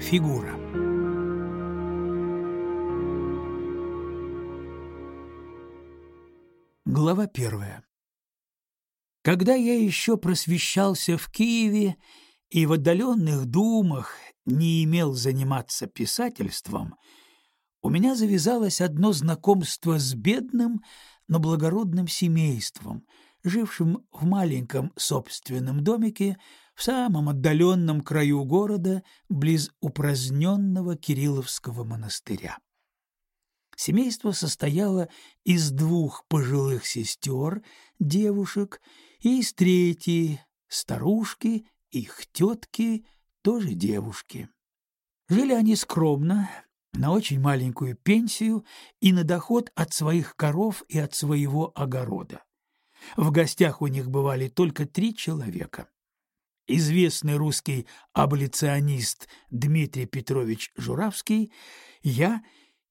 Фигура. Глава первая. Когда я еще просвещался в Киеве и в отдаленных думах не имел заниматься писательством, у меня завязалось одно знакомство с бедным, но благородным семейством, жившим в маленьком собственном домике в самом отдаленном краю города, близ упраздненного Кирилловского монастыря. Семейство состояло из двух пожилых сестер, девушек, и из третьей, старушки, их тетки, тоже девушки. Жили они скромно, на очень маленькую пенсию и на доход от своих коров и от своего огорода. В гостях у них бывали только три человека. Известный русский аболиционист Дмитрий Петрович Журавский, я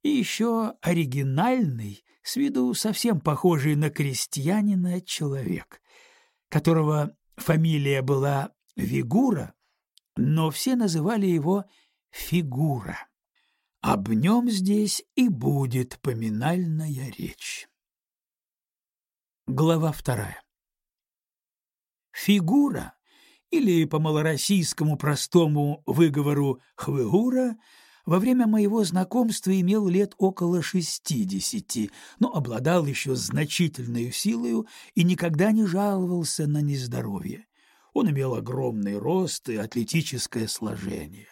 и еще оригинальный, с виду совсем похожий на крестьянина человек, которого фамилия была Вигура, но все называли его Фигура. Об нем здесь и будет поминальная речь. Глава вторая. Фигура, или по малороссийскому простому выговору хвыгура, во время моего знакомства имел лет около шестидесяти, но обладал еще значительной силою и никогда не жаловался на нездоровье. Он имел огромный рост и атлетическое сложение.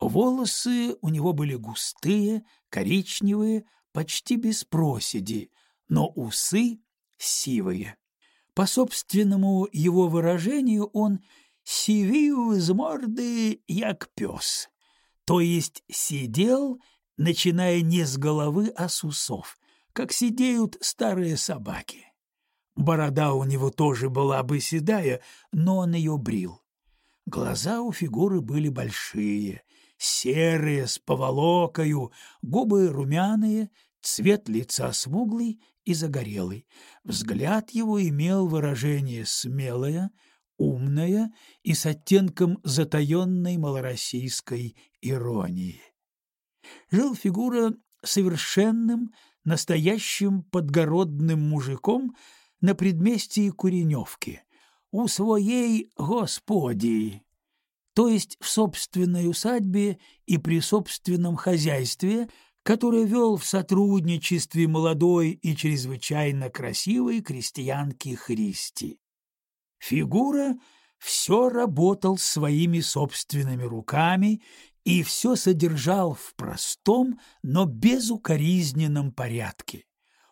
Волосы у него были густые, коричневые, почти без проседи, но усы сивые. По собственному его выражению он «сивил из морды, як пес», то есть сидел, начиная не с головы, а с усов, как сидеют старые собаки. Борода у него тоже была бы седая, но он ее брил. Глаза у фигуры были большие, серые, с поволокою, губы румяные, цвет лица смуглый и загорелый. Взгляд его имел выражение смелое, умное и с оттенком затаенной малороссийской иронии. Жил фигура совершенным, настоящим подгородным мужиком на предместье Куреневки, у своей господи, то есть в собственной усадьбе и при собственном хозяйстве, которое вел в сотрудничестве молодой и чрезвычайно красивой крестьянки Христи. Фигура все работал своими собственными руками и все содержал в простом, но безукоризненном порядке.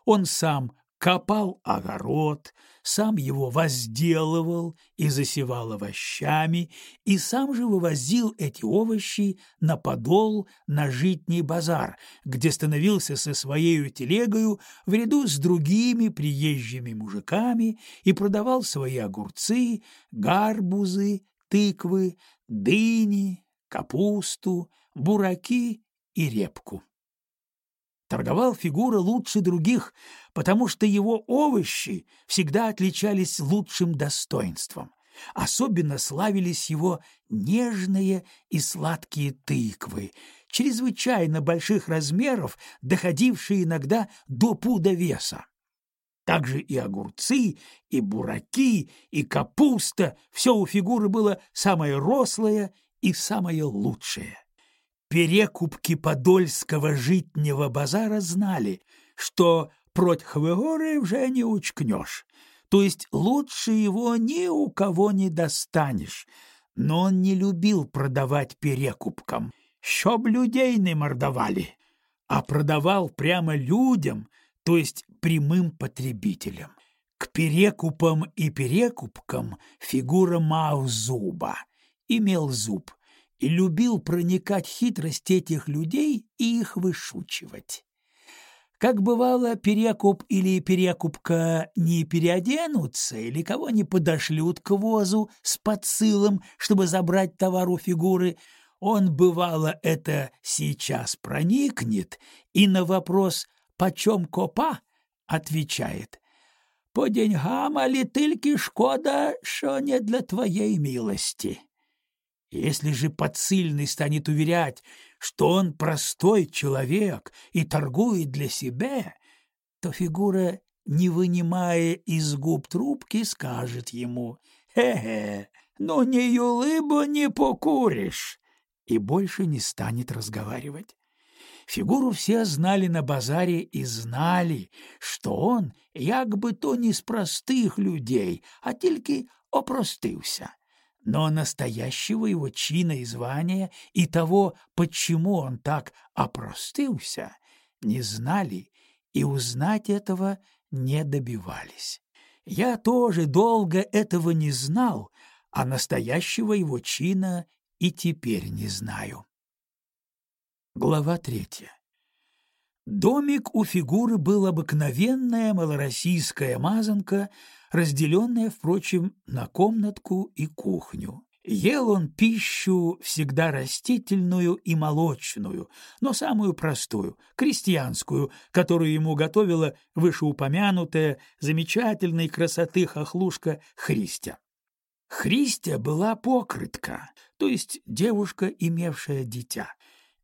Он сам копал огород, сам его возделывал и засевал овощами, и сам же вывозил эти овощи на подол на житний базар, где становился со своей телегою в ряду с другими приезжими мужиками и продавал свои огурцы, гарбузы, тыквы, дыни, капусту, бураки и репку. Торговал фигура лучше других, потому что его овощи всегда отличались лучшим достоинством. Особенно славились его нежные и сладкие тыквы, чрезвычайно больших размеров, доходившие иногда до пуда веса. Также и огурцы, и бураки, и капуста — все у фигуры было самое рослое и самое лучшее перекупки Подольского житнего базара знали, что против Хвегоры уже не учкнешь, то есть лучше его ни у кого не достанешь, но он не любил продавать перекупкам, чтоб людей не мордовали, а продавал прямо людям, то есть прямым потребителям. К перекупам и перекупкам фигура мал зуба, имел зуб — и любил проникать в хитрость этих людей и их вышучивать. Как бывало, перекуп или перекупка не переоденутся или кого не подошлют к возу с подсылом, чтобы забрать товар у фигуры, он, бывало, это сейчас проникнет и на вопрос «почем копа?» отвечает «По деньгам, али тільки шкода, що не для твоей милости». Если же подсыльный станет уверять, что он простой человек и торгует для себя, то фигура, не вынимая из губ трубки, скажет ему «Хе-хе, ну ни юлыбо не покуришь!» и больше не станет разговаривать. Фигуру все знали на базаре и знали, что он, як бы то не з простых людей, а тільки опростився. Но настоящего его чина и звания и того, почему он так опростился, не знали и узнать этого не добивались. Я тоже долго этого не знал, а настоящего его чина и теперь не знаю. Глава третья. Домик у фигуры был обыкновенная малороссийская мазанка, разделенная, впрочем, на комнатку и кухню. Ел он пищу всегда растительную и молочную, но самую простую, крестьянскую, которую ему готовила вышеупомянутая замечательной красоты хохлушка Христя. Христя была покрытка, то есть девушка, имевшая дитя.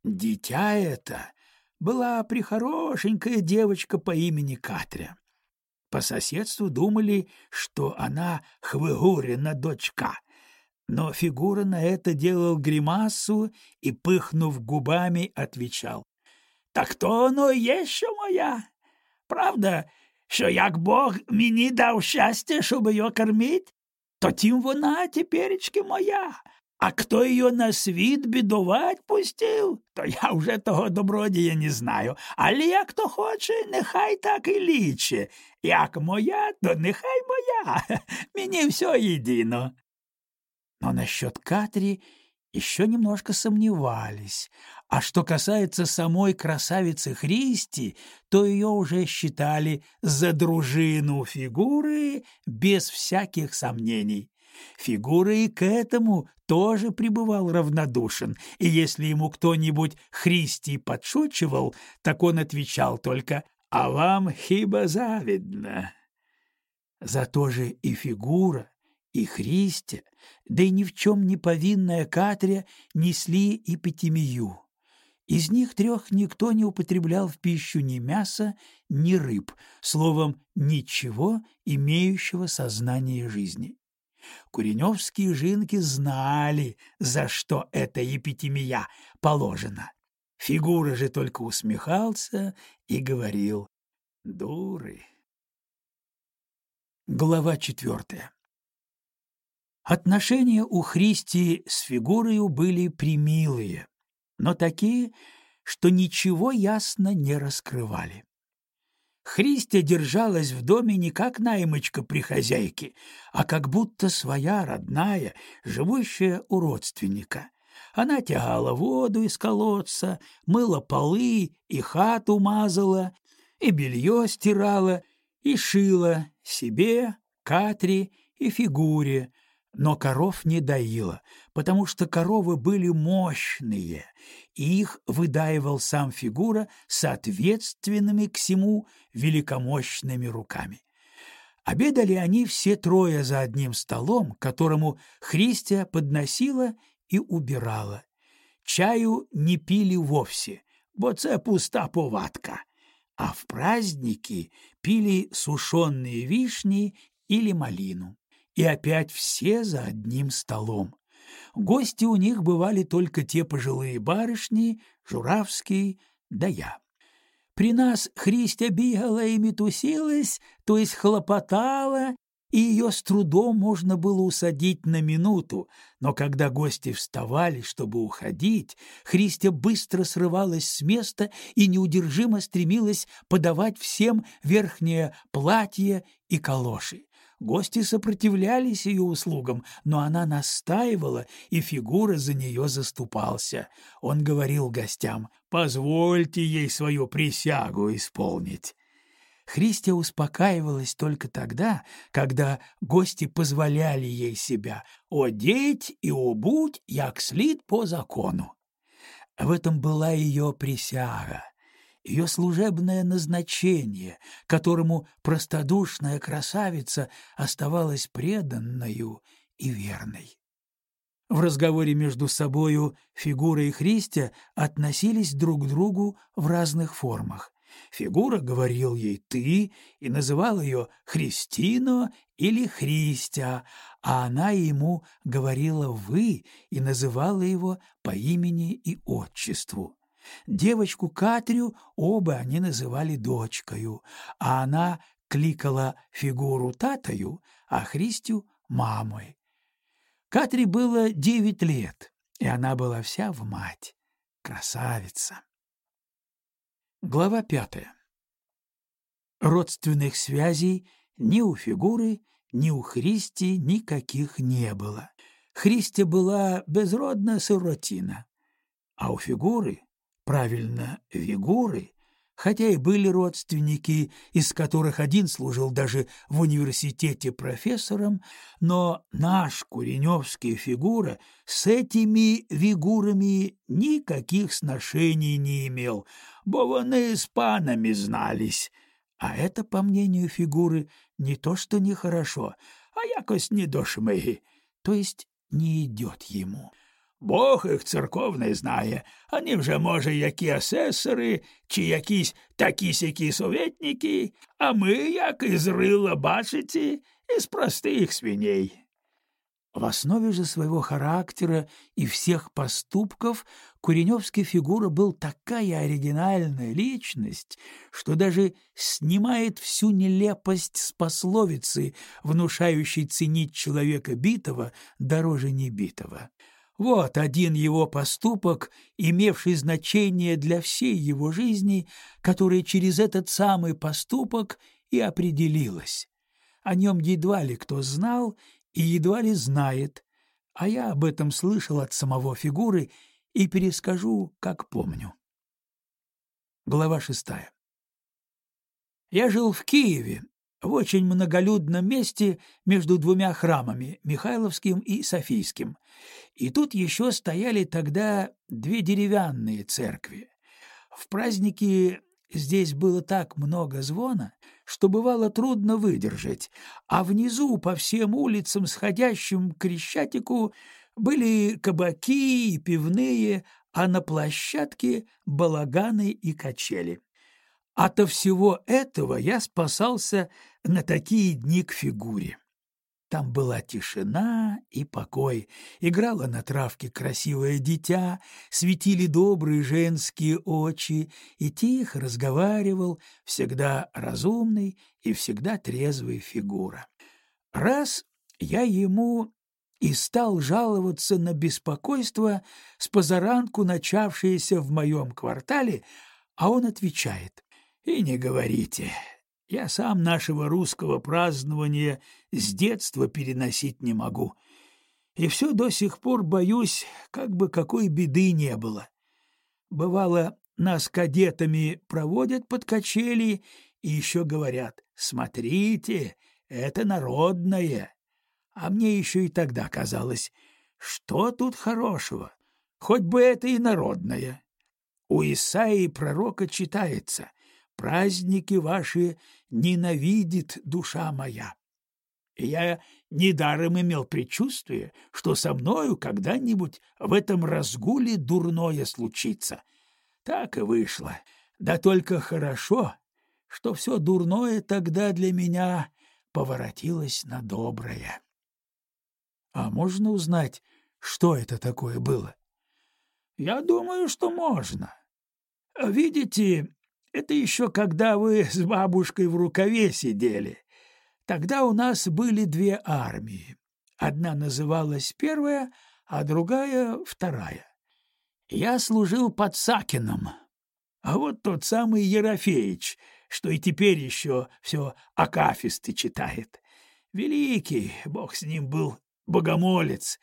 Дитя это была прихорошенькая девочка по имени Катря. По соседству думали, что она Хвыгурина дочка, но фигура на это делал гримасу и, пыхнув губами, отвечал. «Так то оно еще моя. Правда, що як Бог мені дав щастя, щоб її кормить, то тим вона теперечки моя. А хто її на світ бідувати пустив, то я вже того добродія не знаю. Але як то хоче, нехай так і ліче. Як моя, то нехай моя. Мені все єдино. Но насчет Катри еще немножко сомневались. А что касается самой красавицы Христи, то ее уже считали за дружину фигуры без всяких сомнений. Фигура и к этому тоже пребывал равнодушен, и если ему кто-нибудь Христи подшучивал, так он отвечал только «А вам хиба завидно». Зато же и фигура, и Христя, да и ни в чем не повинная Катря несли эпитемию. Из них трех никто не употреблял в пищу ни мяса, ни рыб, словом, ничего, имеющего сознание жизни. Куреневские жинки знали, за что эта епитемия положена. Фигура же только усмехался и говорил «Дуры». Глава четвертая Отношения у Христи с фигурою были примилые, но такие, что ничего ясно не раскрывали. Христя держалась в доме не как наймочка при хозяйке, а как будто своя родная, живущая у родственника. Она тягала воду из колодца, мыла полы и хату мазала, и белье стирала, и шила себе, Катре и фигуре, но коров не доила, потому что коровы были мощные, и их выдаивал сам фигура соответственными к всему великомощными руками. Обедали они все трое за одним столом, которому Христия подносила и убирала. Чаю не пили вовсе, бо це пуста повадка, а в праздники пили сушеные вишни или малину и опять все за одним столом. Гости у них бывали только те пожилые барышни, Журавский да я. При нас Христя бегала и метусилась, то есть хлопотала, и ее с трудом можно было усадить на минуту, но когда гости вставали, чтобы уходить, Христя быстро срывалась с места и неудержимо стремилась подавать всем верхнее платье и калоши. Гости сопротивлялись ее услугам, но она настаивала, и фигура за нее заступался. Он говорил гостям, «Позвольте ей свою присягу исполнить». Христия успокаивалась только тогда, когда гости позволяли ей себя одеть и обуть, як слід по закону. В этом была ее присяга, ее служебное назначение, которому простодушная красавица оставалась преданною и верной. В разговоре между собою фигура и Христя относились друг к другу в разных формах. Фигура говорил ей «ты» и называл ее Христино или Христя, а она ему говорила «вы» и называла его по имени и отчеству. Девочку Катрю оба они называли дочкою, а она кликала фигуру татою, а Христю — мамой. Катре было девять лет, и она была вся в мать. Красавица. Глава пятая. Родственных связей ни у фигуры, ни у Христи никаких не было. Христи была безродная сиротина, а у фигуры, правильно, фигуры, хотя и были родственники, из которых один служил даже в университете профессором, но наш Куреневский фигура с этими фигурами никаких сношений не имел, бо они с панами знались. А это, по мнению фигуры, не то что нехорошо, а якось не до шмиги, то есть не идет ему. Бог їх церковний знає, они вже, може, які асесори, чи якісь такі сякі советники, а ми, як із рила, бачите, із простих свиней. В основе же своего характера и всех поступков Куреневский фигура был такая оригинальная личность, что даже снимает всю нелепость с пословицы, внушающей ценить человека битого дороже небитого. Вот один его поступок, имевший значение для всей его жизни, который через этот самый поступок и определилось. О нем едва ли кто знал и едва ли знает, а я об этом слышал от самого фигуры и перескажу, как помню. Глава шестая. Я жил в Киеве, в очень многолюдном месте между двумя храмами, Михайловским и Софийским. И тут еще стояли тогда две деревянные церкви. В праздники здесь было так много звона, что бывало трудно выдержать, а внизу по всем улицам, сходящим к Крещатику, были кабаки и пивные, а на площадке — балаганы и качели. Ото всего этого я спасался на такие дни к фигуре. Там была тишина и покой, играло на травке красивое дитя, светили добрые женские очи, и тихо разговаривал всегда разумный и всегда трезвый фигура. Раз я ему и стал жаловаться на беспокойство с позаранку начавшееся в моем квартале, а он отвечает — и не говорите. Я сам нашего русского празднования с детства переносить не могу. И все до сих пор боюсь, как бы какой беды не было. Бывало, нас кадетами проводят под качели и еще говорят «Смотрите, это народное». А мне еще и тогда казалось, что тут хорошего, хоть бы это и народное. У Исаии пророка читается праздники ваши ненавидит душа моя. Я недаром имел предчувствие, что со мною когда-нибудь в этом разгуле дурное случится. Так и вышло. Да только хорошо, что все дурное тогда для меня поворотилось на доброе. А можно узнать, что это такое было? Я думаю, что можно. Видите, это еще когда вы с бабушкой в рукаве сидели. Тогда у нас были две армии. Одна называлась первая, а другая — вторая. Я служил под Сакином. А вот тот самый Ерофеич, что и теперь еще все акафисты читает. Великий, бог с ним был, богомолец,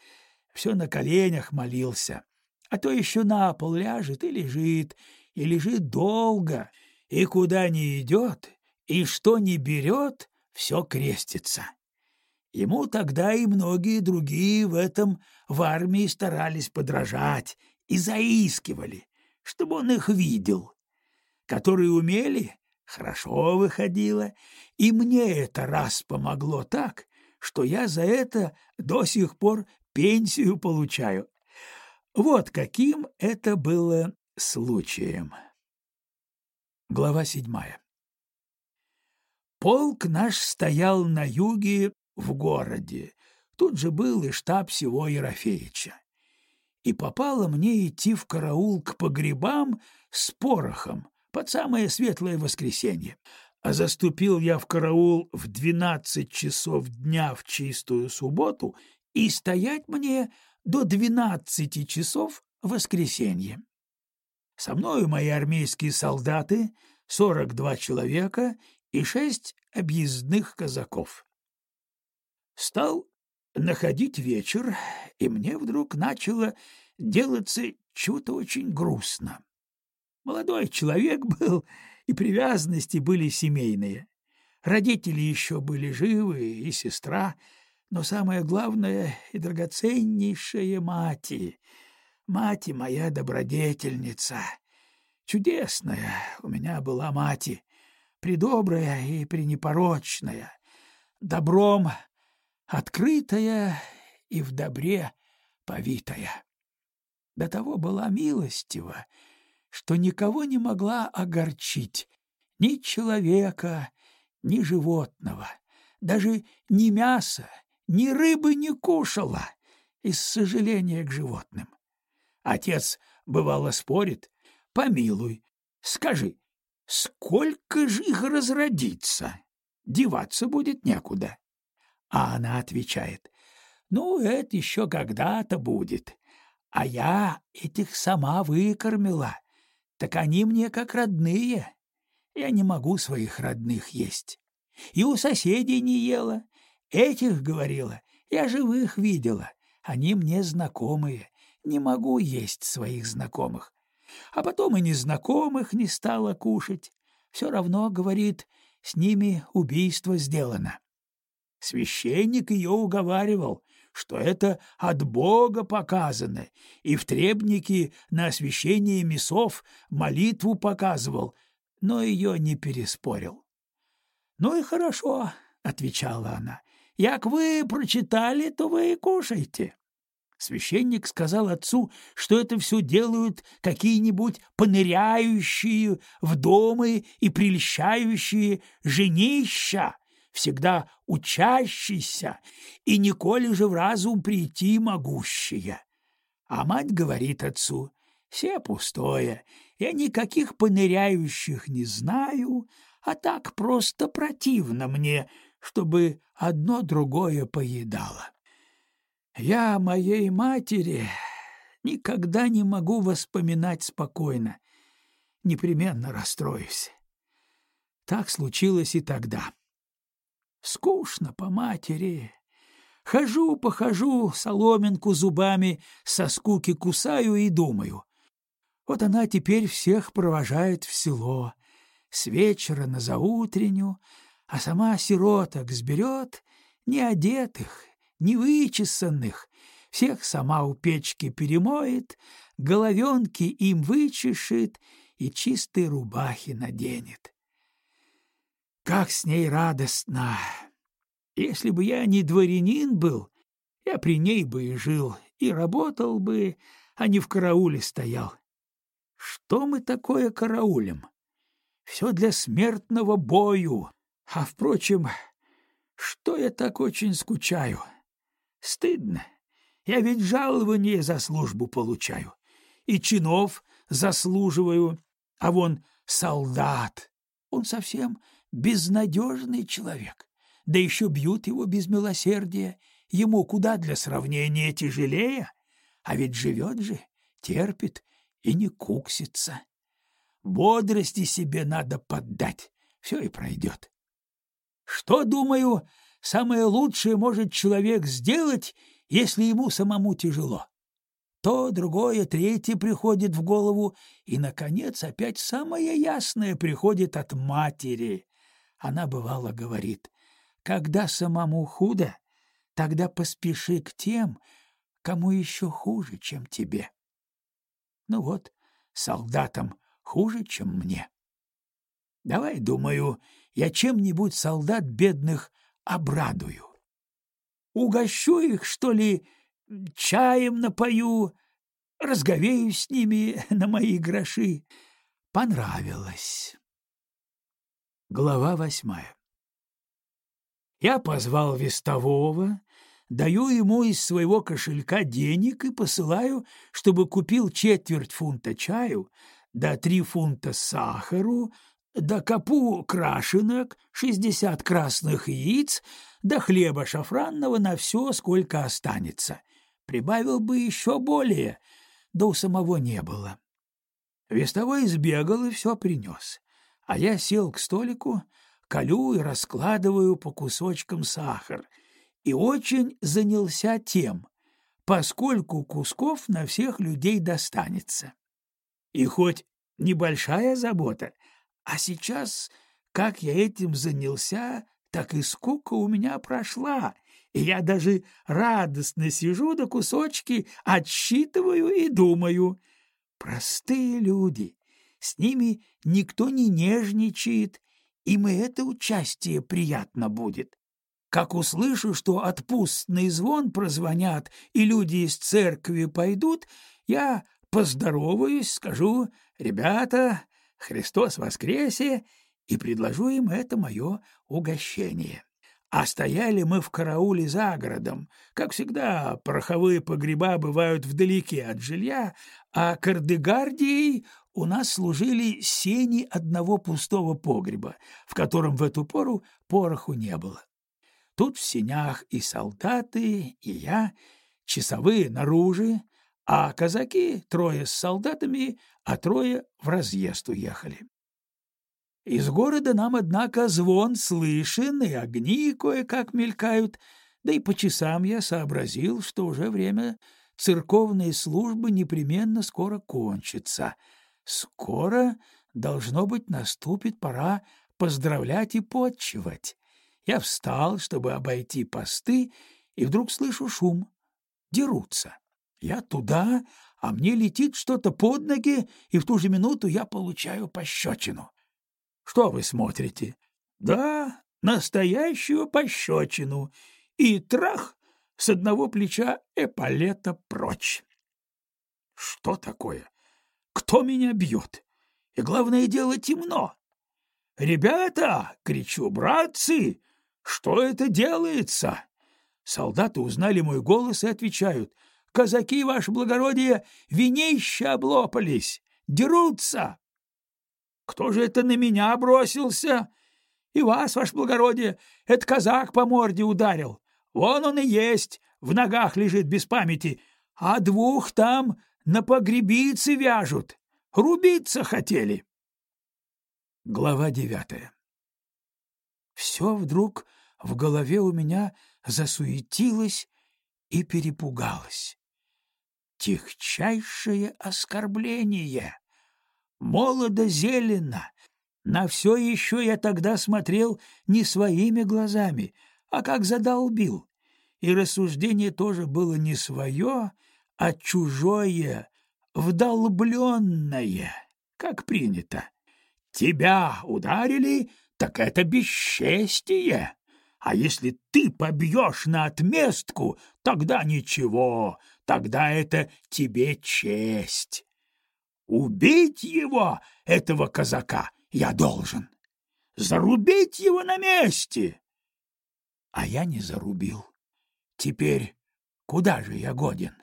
все на коленях молился. А то еще на пол ляжет и лежит, и лежит долго, и куда ни идет, и что ни берет, все крестится. Ему тогда и многие другие в этом в армии старались подражать и заискивали, чтобы он их видел. Которые умели, хорошо выходило, и мне это раз помогло так, что я за это до сих пор пенсию получаю. Вот каким это было случаем. Глава седьмая. Полк наш стоял на юге в городе. Тут же был и штаб всего Ерофеича. И попало мне идти в караул к погребам с порохом под самое светлое воскресенье. А заступил я в караул в двенадцать часов дня в чистую субботу, и стоять мне до двенадцати часов воскресенье. Со мною мои армейские солдаты, сорок два человека и шесть объездных казаков. Стал находить вечер, и мне вдруг начало делаться чего-то очень грустно. Молодой человек был, и привязанности были семейные. Родители еще были живы, и сестра, но самое главное и драгоценнейшая мать, мать моя добродетельница. Чудесная у меня была мать, придобрая и пренепорочная, добром открытая и в добре повитая. До того была милостива, что никого не могла огорчить, ни человека, ни животного, даже ни мяса, ни рыбы не кушала из сожаления к животным. Отец, бывало, спорит, помилуй, скажи, сколько же их разродится? Деваться будет некуда. А она отвечает, ну, это еще когда-то будет. А я этих сама выкормила, так они мне как родные. Я не могу своих родных есть. И у соседей не ела, Этих, говорила, я живых видела, они мне знакомые, не могу есть своих знакомых. А потом и незнакомых не стала кушать. Все равно, говорит, с ними убийство сделано. Священник ее уговаривал, что это от Бога показано, и в требнике на освящение мясов молитву показывал, но ее не переспорил. — Ну и хорошо, — отвечала она, Як вы прочитали, то вы и кушайте. Священник сказал отцу, что это все делают какие-нибудь поныряющие в домы и прельщающие женища, всегда учащиеся и николи же в разум прийти могущие. А мать говорит отцу, все пустое, я никаких поныряющих не знаю, а так просто противно мне, чтобы одно другое поедало. Я моей матери никогда не могу воспоминать спокойно, непременно расстроюсь. Так случилось и тогда. Скучно по матери. Хожу, похожу, соломинку зубами со скуки кусаю и думаю. Вот она теперь всех провожает в село, с вечера на заутренню, а сама сироток сберет, не одетых, не вычесанных, всех сама у печки перемоет, головенки им вычешет и чистые рубахи наденет. Как с ней радостно! Если бы я не дворянин был, я при ней бы и жил, и работал бы, а не в карауле стоял. Что мы такое караулем? Все для смертного бою, а, впрочем, что я так очень скучаю? Стыдно. Я ведь жалование за службу получаю. И чинов заслуживаю. А вон солдат. Он совсем безнадежный человек. Да еще бьют его без милосердия. Ему куда для сравнения тяжелее? А ведь живет же, терпит и не куксится. Бодрости себе надо поддать, все и пройдет. Что, думаю, самое лучшее может человек сделать, если ему самому тяжело? То, другое, третье приходит в голову, и, наконец, опять самое ясное приходит от матери. Она, бывало, говорит, когда самому худо, тогда поспеши к тем, кому еще хуже, чем тебе. Ну вот, солдатам хуже, чем мне. Давай, думаю, я чем-нибудь солдат бедных обрадую. Угощу их, что ли, чаем напою, разговею с ними на мои гроши. Понравилось. Глава восьмая Я позвал вестового, даю ему из своего кошелька денег и посылаю, чтобы купил четверть фунта чаю, да три фунта сахару, да капу крашенок, шестьдесят красных яиц, да хлеба шафранного на все, сколько останется. Прибавил бы еще более, да у самого не было. Вестовой сбегал и все принес, а я сел к столику, колю и раскладываю по кусочкам сахар, и очень занялся тем, поскольку кусков на всех людей достанется. И хоть небольшая забота, а сейчас, как я этим занялся, так и скука у меня прошла, и я даже радостно сижу до кусочки, отсчитываю и думаю. Простые люди, с ними никто не нежничает, им и это участие приятно будет. Как услышу, что отпустный звон прозвонят и люди из церкви пойдут, я поздороваюсь, скажу «Ребята, Христос воскресе!» и предложу им это мое угощение. А стояли мы в карауле за городом. Как всегда, пороховые погреба бывают вдалеке от жилья, а кардегардией у нас служили сени одного пустого погреба, в котором в эту пору пороху не было. Тут в сенях и солдаты, и я, часовые наружи, а казаки трое с солдатами, а трое в разъезд уехали. Из города нам, однако, звон слышен, и огни кое-как мелькают, да и по часам я сообразил, что уже время церковной службы непременно скоро кончится. Скоро, должно быть, наступит пора поздравлять и подчивать. Я встал, чтобы обойти посты, и вдруг слышу шум. Дерутся. Я туда, а мне летит что-то под ноги, и в ту же минуту я получаю пощечину. Что вы смотрите? Да, настоящую пощечину. И трах с одного плеча эполета прочь. Что такое? Кто меня бьет? И главное дело темно. «Ребята!» — кричу, «братцы! Что это делается?» Солдаты узнали мой голос и отвечают, «Казаки, ваше благородие, винища облопались, дерутся!» Кто же это на меня бросился? И вас, ваше благородие, это казак по морде ударил. Вон он и есть, в ногах лежит без памяти, а двух там на погребице вяжут. Рубиться хотели. Глава девятая Все вдруг в голове у меня засуетилось и перепугалось. Тихчайшее оскорбление! молодо-зелено. На все еще я тогда смотрел не своими глазами, а как задолбил. И рассуждение тоже было не свое, а чужое, вдолбленное, как принято. Тебя ударили, так это бесчестие. А если ты побьешь на отместку, тогда ничего, тогда это тебе честь. Убить его, этого казака, я должен. Зарубить его на месте. А я не зарубил. Теперь куда же я годен?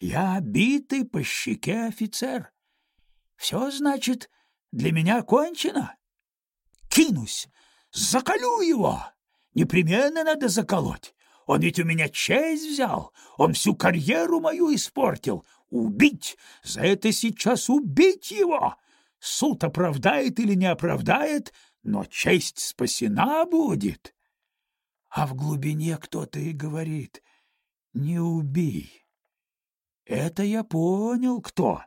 Я битый по щеке офицер. Все, значит, для меня кончено. Кинусь, заколю его. Непременно надо заколоть. Он ведь у меня честь взял, он всю карьеру мою испортил, Убить! За это сейчас убить его! Суд оправдает или не оправдает, но честь спасена будет. А в глубине кто-то и говорит «Не убей». Это я понял, кто.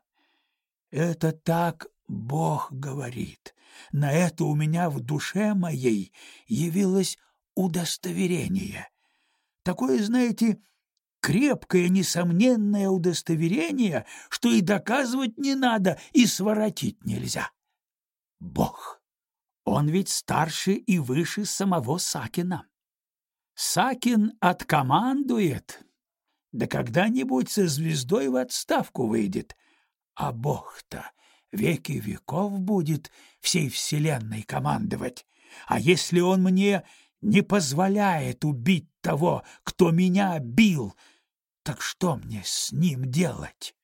Это так Бог говорит. На это у меня в душе моей явилось удостоверение. Такое, знаете, крепкое, несомненное удостоверение, что и доказывать не надо, и своротить нельзя. Бог. Он ведь старше и выше самого Сакина. Сакин откомандует, да когда-нибудь со звездой в отставку выйдет. А Бог-то веки веков будет всей вселенной командовать. А если он мне не позволяет убить того, кто меня бил, так что мне с ним делать?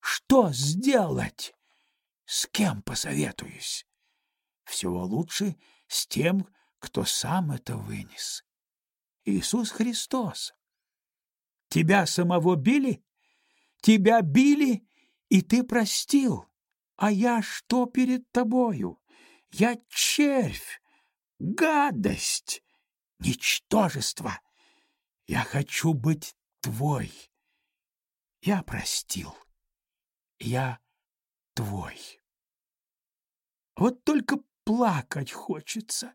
Что сделать? С кем посоветуюсь? Всего лучше с тем, кто сам это вынес. Иисус Христос. Тебя самого били? Тебя били, и ты простил. А я что перед тобою? Я червь, гадость, ничтожество. Я хочу быть твой. Я простил. Я твой. Вот только плакать хочется.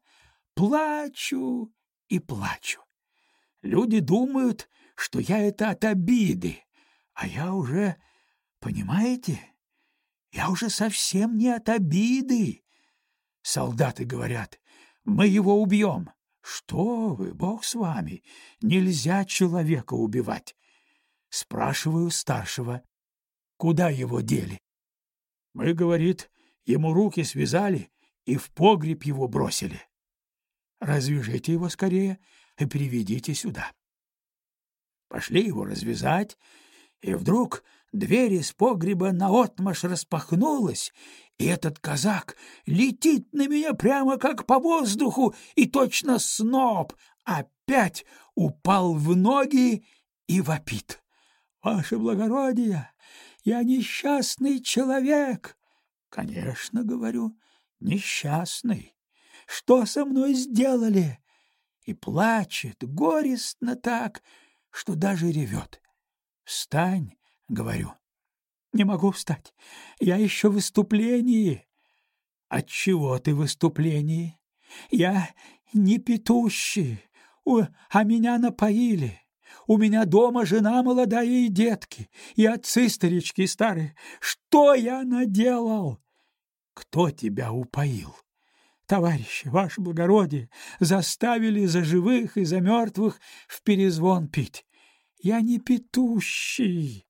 Плачу и плачу. Люди думают, что я это от обиды, а я уже, понимаете, я уже совсем не от обиды. Солдаты говорят, мы его убьем. Что вы, бог с вами, нельзя человека убивать. Спрашиваю старшего, куда его дели? Мы, говорит, ему руки связали и в погреб его бросили. Развяжите его скорее и приведите сюда. Пошли его развязать, и вдруг дверь из погреба наотмашь распахнулась, и этот казак летит на меня прямо как по воздуху, и точно сноб опять упал в ноги и вопит. «Ваше благородие, я несчастный человек!» «Конечно, — говорю, — несчастный. Что со мной сделали?» И плачет горестно так, что даже ревет. «Встань!» — говорю. «Не могу встать. Я еще в выступлении». «Отчего ты в выступлении?» «Я не петущий, а меня напоили. У меня дома жена молодая и детки, и отцы старички старые. Что я наделал?» «Кто тебя упоил?» товарищи, ваше благородие, заставили за живых и за мертвых в перезвон пить. Я не петущий.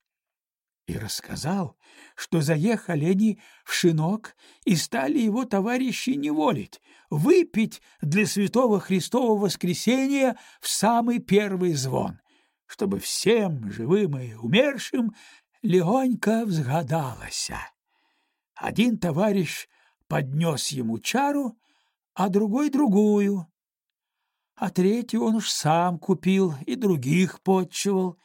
И рассказал, что заехали они в шинок и стали его товарищи неволить, выпить для святого Христова воскресения в самый первый звон, чтобы всем живым и умершим легонько взгадалося. Один товарищ поднес ему чару, а другой другую. А третью он уж сам купил и других подчевал,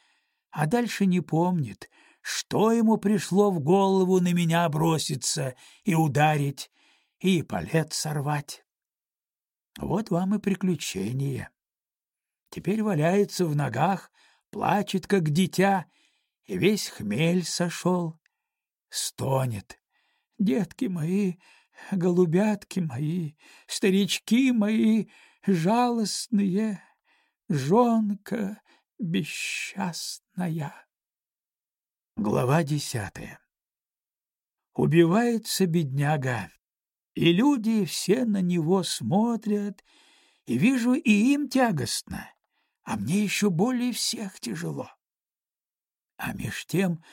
а дальше не помнит, что ему пришло в голову на меня броситься и ударить, и палет сорвать. Вот вам и приключение. Теперь валяется в ногах, плачет, как дитя, и весь хмель сошел. Стонет. Детки мои, голубятки мои, старички мои жалостные, жонка бесчастная. Глава десятая Убивается бедняга, и люди все на него смотрят, и вижу, и им тягостно, а мне еще более всех тяжело. А меж тем,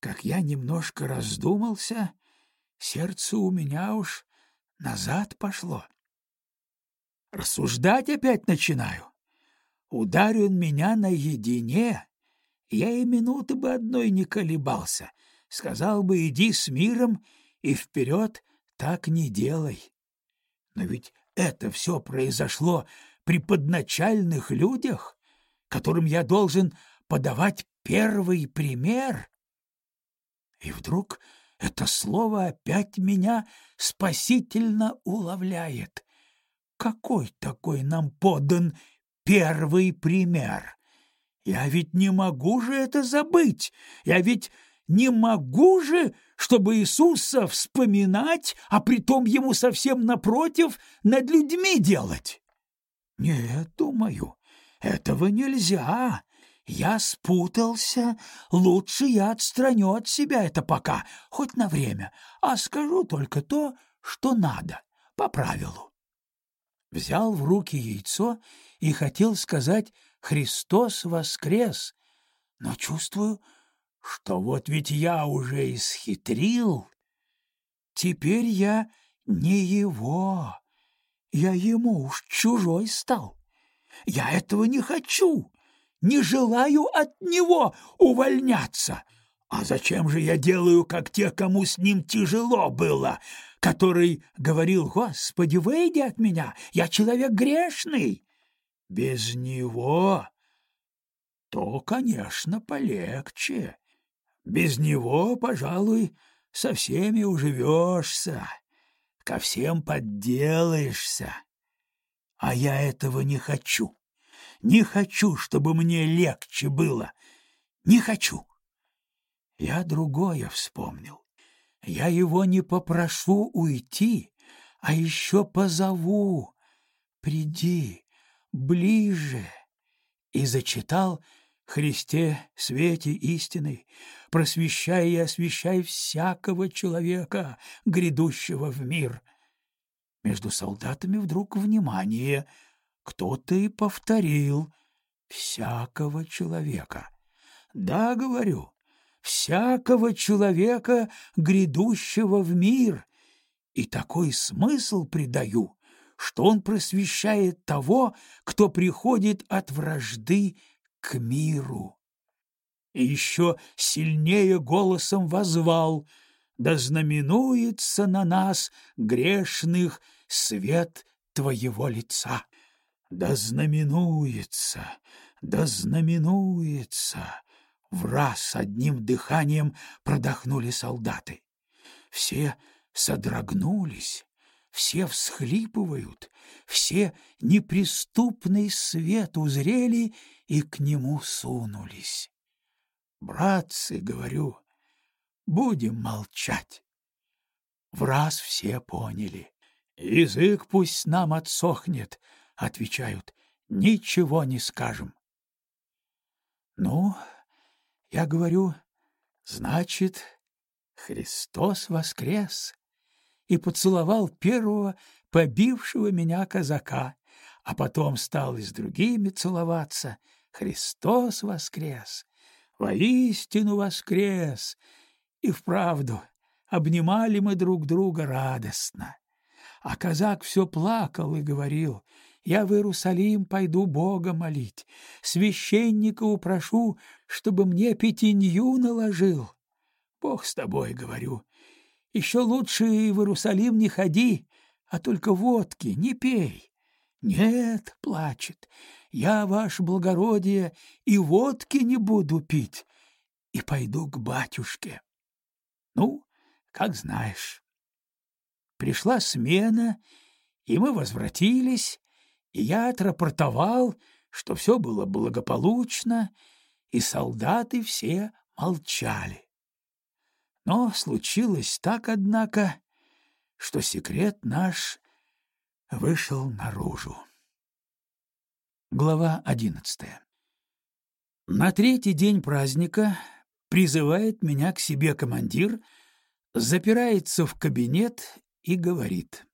как я немножко раздумался, — сердце у меня уж назад пошло. Рассуждать опять начинаю. Ударил он меня наедине, я и минуты бы одной не колебался. Сказал бы, иди с миром и вперед так не делай. Но ведь это все произошло при подначальных людях, которым я должен подавать первый пример. И вдруг это слово опять меня спасительно уловляет. Какой такой нам подан первый пример? Я ведь не могу же это забыть. Я ведь не могу же, чтобы Иисуса вспоминать, а притом ему совсем напротив над людьми делать. Нет, думаю, этого нельзя. Я спутался, лучше я отстраню от себя это пока, хоть на время, а скажу только то, что надо, по правилу. Взял в руки яйцо и хотел сказать «Христос воскрес!», но чувствую, что вот ведь я уже исхитрил. Теперь я не его, я ему уж чужой стал. Я этого не хочу, не желаю от него увольняться. А зачем же я делаю, как те, кому с ним тяжело было, который говорил, «Господи, выйди от меня, я человек грешный». Без него то, конечно, полегче. Без него, пожалуй, со всеми уживешься, ко всем подделаешься. А я этого не хочу. Не хочу, чтобы мне легче было. Не хочу. Я другое вспомнил. Я его не попрошу уйти, а еще позову. Приди ближе. И зачитал Христе, свете истины, просвещай и освещай всякого человека, грядущего в мир. Между солдатами вдруг внимание. Кто-то и повторил «всякого человека». Да, говорю, всякого человека, грядущего в мир, и такой смысл придаю, что он просвещает того, кто приходит от вражды к миру. И еще сильнее голосом возвал «Да знаменуется на нас, грешных, свет твоего лица!» «Да знаменуется, да знаменуется!» В раз одним дыханием продохнули солдаты. Все содрогнулись, все всхлипывают, все неприступный свет узрели и к нему сунулись. Братцы, говорю, будем молчать. В раз все поняли. Язык пусть нам отсохнет, отвечают, ничего не скажем. Ну, я говорю, значит, Христос воскрес и поцеловал первого побившего меня казака, а потом стал и с другими целоваться. Христос воскрес! Воистину воскрес! И вправду обнимали мы друг друга радостно. А казак все плакал и говорил, «Я в Иерусалим пойду Бога молить, священника упрошу, чтобы мне пятинью наложил». «Бог с тобой, — говорю, — еще лучше в Иерусалим не ходи, а только водки не пей. Нет, плачет, я, ваше благородие, и водки не буду пить, и пойду к батюшке. Ну, как знаешь. Пришла смена, и мы возвратились, и я отрапортовал, что все было благополучно, и солдаты все молчали. Но случилось так, однако, что секрет наш вышел наружу. Глава одиннадцатая На третий день праздника призывает меня к себе командир, запирается в кабинет и говорит.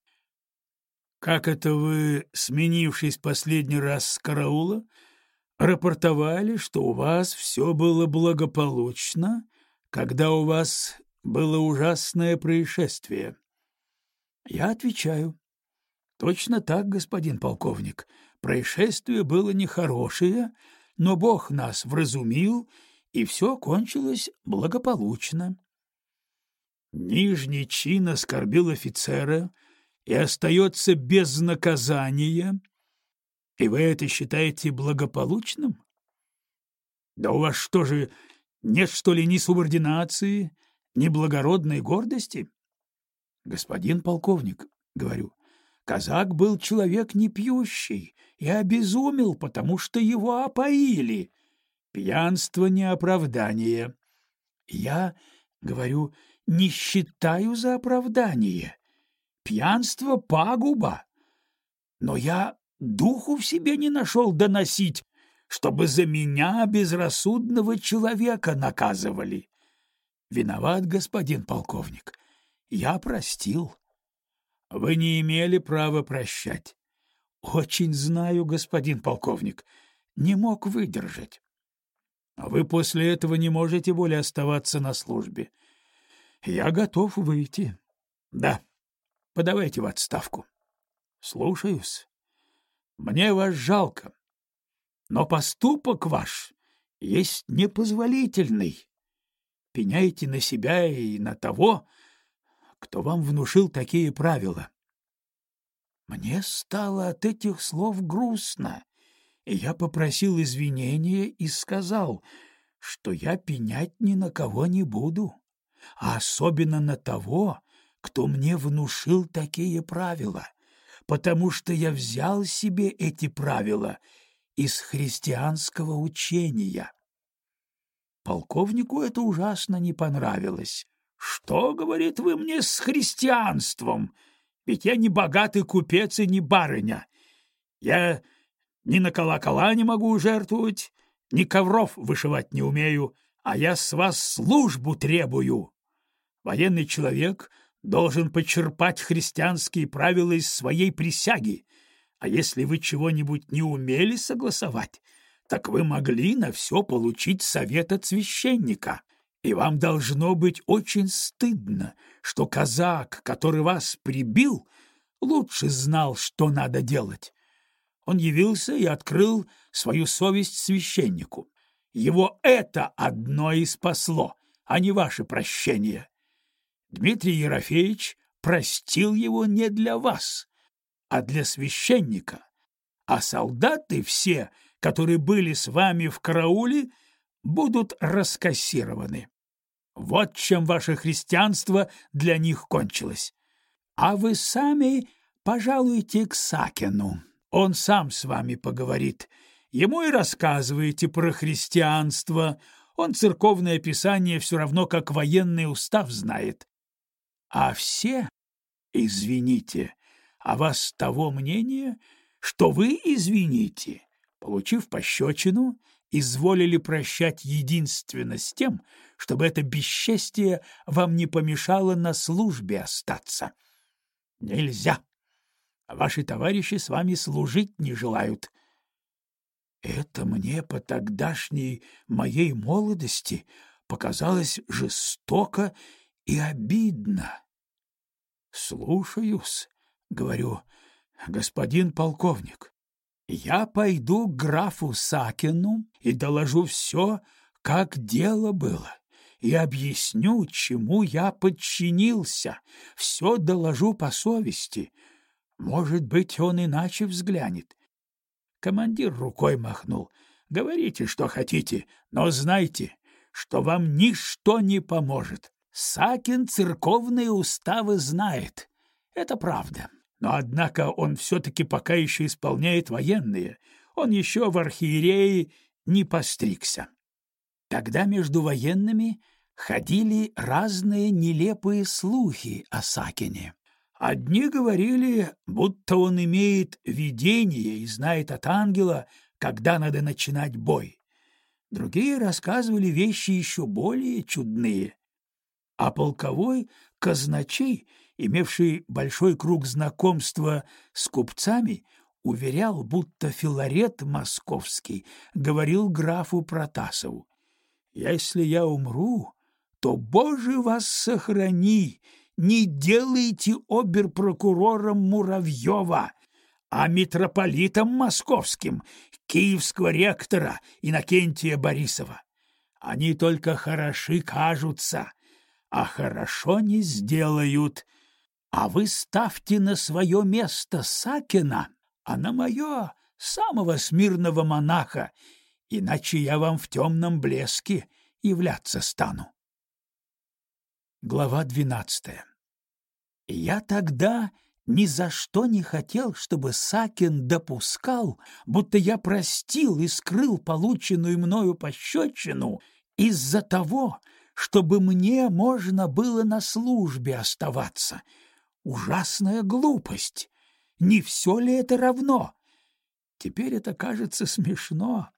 «Как это вы, сменившись последний раз с караула, рапортовали, что у вас все было благополучно, когда у вас было ужасное происшествие?» Я отвечаю. Точно так, господин полковник. Происшествие было нехорошее, но Бог нас вразумил, и все кончилось благополучно. Нижний чин оскорбил офицера и остается без наказания, и вы это считаете благополучным? Да у вас что же, нет, что ли, ни субординации, ни благородной гордости? Господин полковник, говорю, казак был человек не пьющий и обезумел, потому что его опоили. Пьянство не оправдание. Я, говорю, не считаю за оправдание. Пьянство — пагуба. Но я духу в себе не нашел доносить, чтобы за меня безрассудного человека наказывали. Виноват, господин полковник. Я простил. Вы не имели права прощать. Очень знаю, господин полковник. Не мог выдержать. Вы после этого не можете более оставаться на службе. Я готов выйти. Да. Подавайте в отставку. Слушаюсь. Мне вас жалко. Но поступок ваш есть непозволительный. Пеняйте на себя и на того, кто вам внушил такие правила. Мне стало от этих слов грустно, и я попросил извинения и сказал, что я пенять ни на кого не буду, а особенно на того, кто мне внушил такие правила, потому что я взял себе эти правила из христианского учения. Полковнику это ужасно не понравилось. «Что, — говорит, — вы мне с христианством? Ведь я не богатый купец и не барыня. Я ни на колокола не могу жертвовать, ни ковров вышивать не умею, а я с вас службу требую. Военный человек должен почерпать христианские правила из своей присяги, а если вы чего-нибудь не умели согласовать, так вы могли на все получить совет от священника. И вам должно быть очень стыдно, что казак, который вас прибил, лучше знал, что надо делать. Он явился и открыл свою совесть священнику. Его это одно и спасло, а не ваше прощение. Дмитрий Ерофеевич простил его не для вас, а для священника, а солдаты все, которые были с вами в карауле, будут раскассированы. Вот чем ваше христианство для них кончилось. А вы сами пожалуйте к Сакину. Он сам с вами поговорит. Ему и рассказываете про христианство. Он церковное писание все равно как военный устав знает. А все, извините, а вас того мнения, что вы извините, получив пощечину, изволили прощать единственно с тем, чтобы это бесчестие вам не помешало на службе остаться. Нельзя. Ваши товарищи с вами служить не желают. Это мне по тогдашней моей молодости показалось жестоко и обидно. Слушаюсь, говорю, господин полковник. Я пойду к графу Сакину и доложу все, как дело было, и объясню, чему я подчинился, все доложу по совести. Может быть, он иначе взглянет. Командир рукой махнул. Говорите, что хотите, но знайте, что вам ничто не поможет. Сакин церковные уставы знает. Это правда. Но, однако, он все-таки пока еще исполняет военные. Он еще в архиерее не постригся. Тогда между военными ходили разные нелепые слухи о Сакине. Одни говорили, будто он имеет видение и знает от ангела, когда надо начинать бой. Другие рассказывали вещи еще более чудные а полковой казначей, имевший большой круг знакомства с купцами, уверял, будто Филарет московский говорил графу Протасову, «Если я умру, то, Боже, вас сохрани, не делайте оберпрокурором Муравьева, а митрополитом московским, киевского ректора Иннокентия Борисова. Они только хороши кажутся, а хорошо не сделают. А вы ставьте на свое место Сакина, а на мое — самого смирного монаха, иначе я вам в темном блеске являться стану. Глава двенадцатая Я тогда ни за что не хотел, чтобы Сакин допускал, будто я простил и скрыл полученную мною пощечину из-за того, чтобы мне можно было на службе оставаться. Ужасная глупость! Не все ли это равно? Теперь это кажется смешно.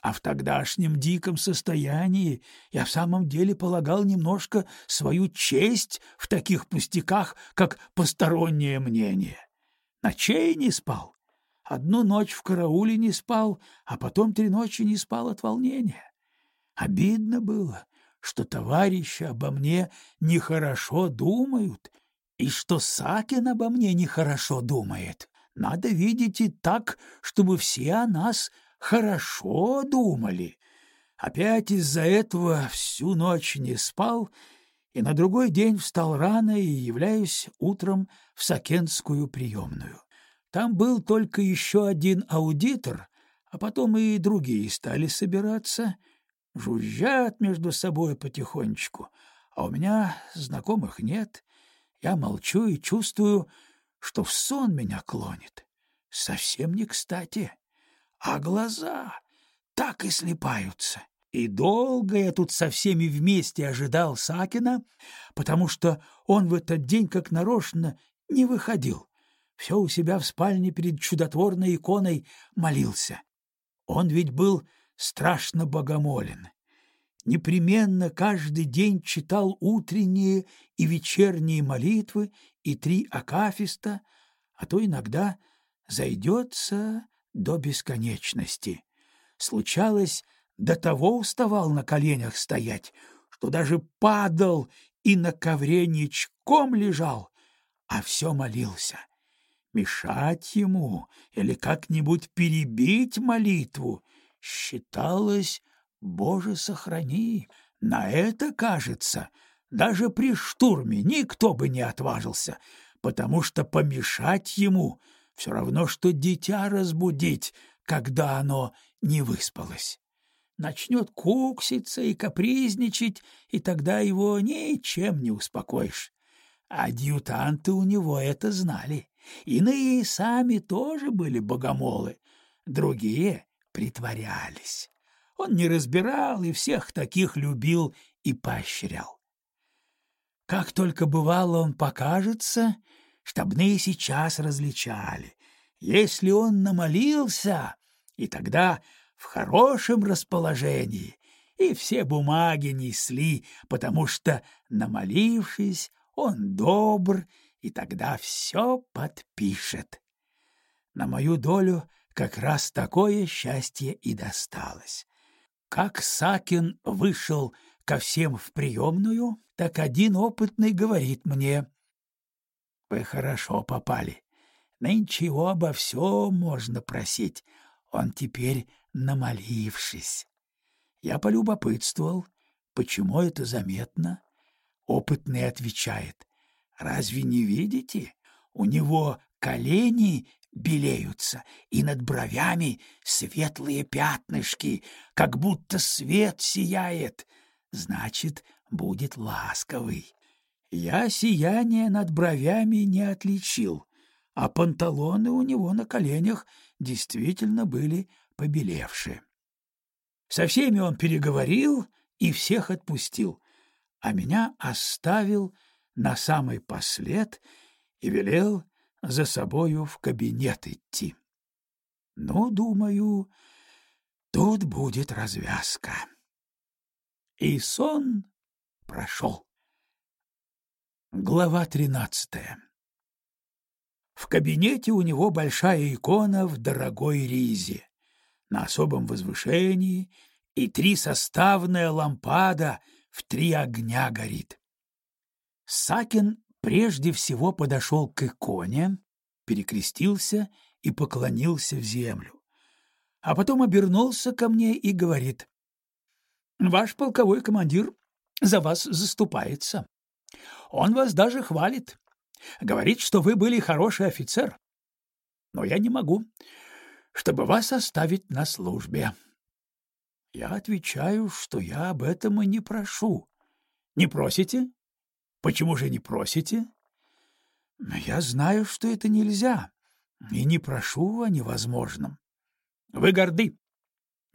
А в тогдашнем диком состоянии я в самом деле полагал немножко свою честь в таких пустяках, как постороннее мнение. Ночей не спал. Одну ночь в карауле не спал, а потом три ночи не спал от волнения. Обидно было, что товарищи обо мне нехорошо думают, и что Сакин обо мне нехорошо думает. Надо видеть и так, чтобы все о нас хорошо думали. Опять из-за этого всю ночь не спал, и на другой день встал рано и являюсь утром в Сакенскую приемную. Там был только еще один аудитор, а потом и другие стали собираться, жужжат между собой потихонечку, а у меня знакомых нет. Я молчу и чувствую, что в сон меня клонит. Совсем не кстати. А глаза так и слепаются. И долго я тут со всеми вместе ожидал Сакина, потому что он в этот день как нарочно не выходил. Все у себя в спальне перед чудотворной иконой молился. Он ведь был страшно богомолен. Непременно каждый день читал утренние и вечерние молитвы и три акафиста, а то иногда зайдется до бесконечности. Случалось, до того уставал на коленях стоять, что даже падал и на ковре ничком лежал, а все молился. Мешать ему или как-нибудь перебить молитву считалось «Боже, сохрани!» На это, кажется, даже при штурме никто бы не отважился, потому что помешать ему все равно, что дитя разбудить, когда оно не выспалось. Начнет кукситься и капризничать, и тогда его ничем не успокоишь. Адъютанты у него это знали. Иные сами тоже были богомолы, другие притворялись. Он не разбирал и всех таких любил и поощрял. Как только бывало он покажется, штабные сейчас различали. Если он намолился, и тогда в хорошем расположении, и все бумаги несли, потому что, намолившись, он добр, и тогда все подпишет. На мою долю как раз такое счастье и досталось. Как Сакин вышел ко всем в приемную, так один опытный говорит мне, «Вы хорошо попали. Нынче его обо всем можно просить. Он теперь намолившись». Я полюбопытствовал, почему это заметно. Опытный отвечает, «Разве не видите? У него колени белеются, и над бровями светлые пятнышки, как будто свет сияет. Значит, будет ласковый. Я сияние над бровями не отличил, а панталоны у него на коленях действительно были побелевшие. Со всеми он переговорил и всех отпустил, а меня оставил на самый послед и велел за собою в кабинет идти. Ну, думаю, тут будет развязка. И сон прошел. Глава тринадцатая В кабинете у него большая икона в дорогой ризе, на особом возвышении, и три составная лампада в три огня горит. Сакин прежде всего подошел к иконе, перекрестился и поклонился в землю. А потом обернулся ко мне и говорит, «Ваш полковой командир за вас заступается. Он вас даже хвалит. Говорит, что вы были хороший офицер. Но я не могу, чтобы вас оставить на службе». Я отвечаю, что я об этом и не прошу. Не просите? Почему же не просите? Я знаю, что это нельзя, и не прошу о невозможном. Вы горды?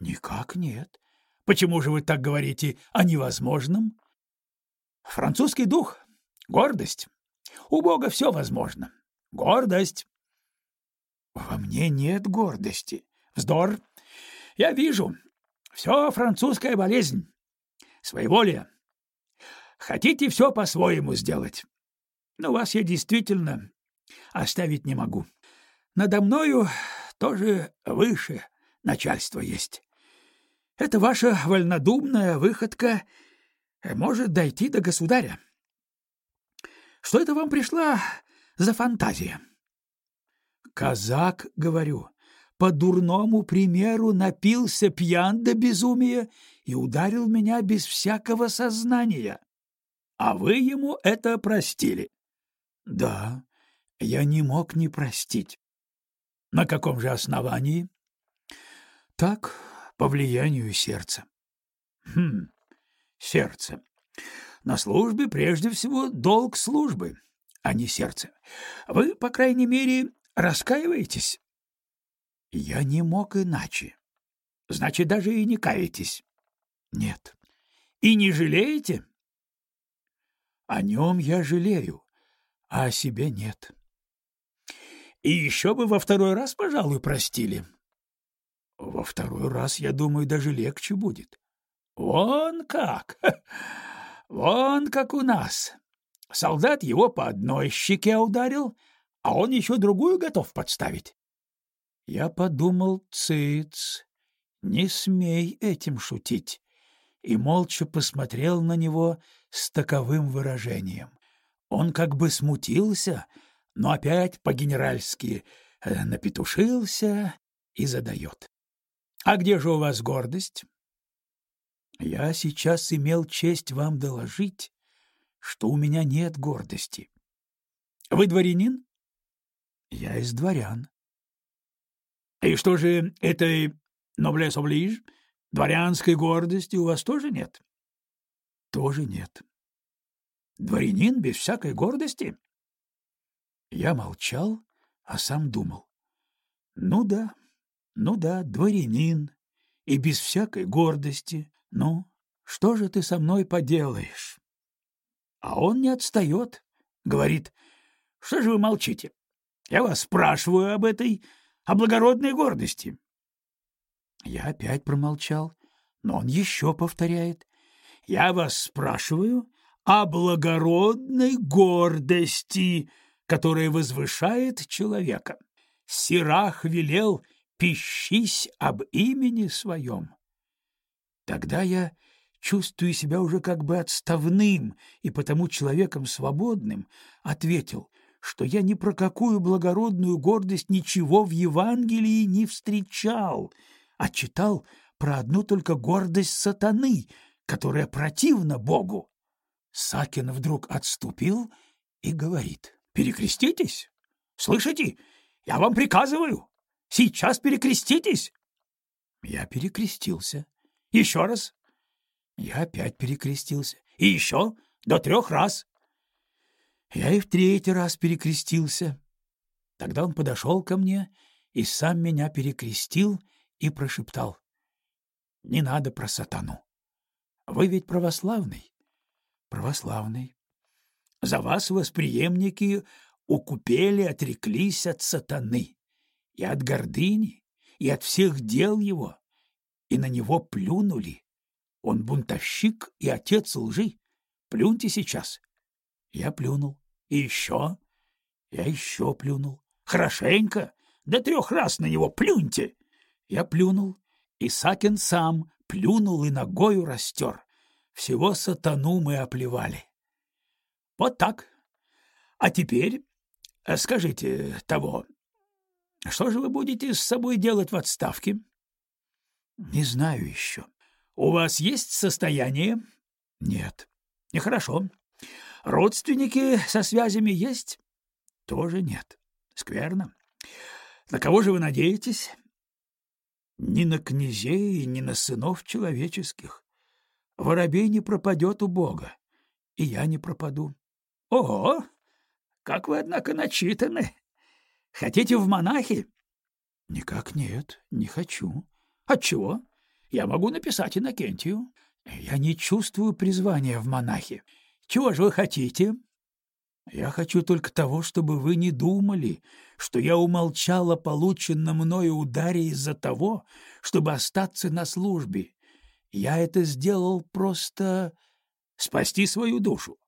Никак нет. Почему же вы так говорите о невозможном? Французский дух — гордость. У Бога все возможно. Гордость. Во мне нет гордости. Вздор. Я вижу. Все французская болезнь. Своеволие. Хотите все по-своему сделать. Но вас я действительно оставить не могу. Надо мною тоже выше начальство есть. Эта ваша вольнодумная выходка может дойти до государя. Что это вам пришла за фантазия? Казак, говорю, по дурному примеру напился пьян до безумия и ударил меня без всякого сознания. А вы ему это простили? Да, я не мог не простить. На каком же основании? Так, по влиянию сердца. Хм, сердце. На службе прежде всего долг службы, а не сердце. Вы, по крайней мере, раскаиваетесь? Я не мог иначе. Значит, даже и не каетесь? Нет. И не жалеете? О нем я жалею, а о себе нет. И еще бы во второй раз, пожалуй, простили. Во второй раз, я думаю, даже легче будет. Вон как! Вон как у нас. Солдат его по одной щеке ударил, а он еще другую готов подставить. Я подумал, цыц, не смей этим шутить, и молча посмотрел на него с таковым выражением. Он как бы смутился, но опять по-генеральски э, напетушился и задает. — А где же у вас гордость? — Я сейчас имел честь вам доложить, что у меня нет гордости. — Вы дворянин? — Я из дворян. — И что же этой «noblesse oblige» дворянской гордости у вас тоже нет? — Тоже нет. — Дворянин без всякой гордости? Я молчал, а сам думал. — Ну да, ну да, дворянин, и без всякой гордости. Ну, что же ты со мной поделаешь? А он не отстает, говорит, что же вы молчите? Я вас спрашиваю об этой, о благородной гордости. Я опять промолчал, но он еще повторяет. Я вас спрашиваю о благородной гордости, которая возвышает человека. Сирах велел пищись об имени своем. Тогда я чувствую себя уже как бы отставным и потому человеком свободным, ответил, что я ни про какую благородную гордость ничего в Евангелии не встречал, а читал про одну только гордость сатаны, которая противна Богу. Сакин вдруг отступил и говорит, «Перекреститесь? Слышите? Я вам приказываю!» Сейчас перекреститесь!» Я перекрестился. «Еще раз!» Я опять перекрестился. «И еще до трех раз!» Я и в третий раз перекрестился. Тогда он подошел ко мне и сам меня перекрестил и прошептал. «Не надо про сатану. Вы ведь православный?» «Православный. За вас восприемники у купели отреклись от сатаны и от гордыни, и от всех дел его, и на него плюнули. Он бунтовщик и отец лжи. Плюньте сейчас. Я плюнул. И еще. Я еще плюнул. Хорошенько. До трех раз на него плюньте. Я плюнул. И Сакин сам плюнул и ногою растер. Всего сатану мы оплевали. Вот так. А теперь э, скажите того, что же вы будете с собой делать в отставке? Не знаю еще. У вас есть состояние? Нет. Нехорошо. Родственники со связями есть? Тоже нет. Скверно. На кого же вы надеетесь? Ни на князей, ни на сынов человеческих. Воробей не пропадет у Бога, и я не пропаду. Ого! Как вы, однако, начитаны! Хотите в монахи? — Никак нет, не хочу. — Отчего? Я могу написать Иннокентию. Я не чувствую призвания в монахи. Чего же вы хотите? Я хочу только того, чтобы вы не думали, что я умолчал о полученном мною ударе из-за того, чтобы остаться на службе. Я это сделал просто спасти свою душу.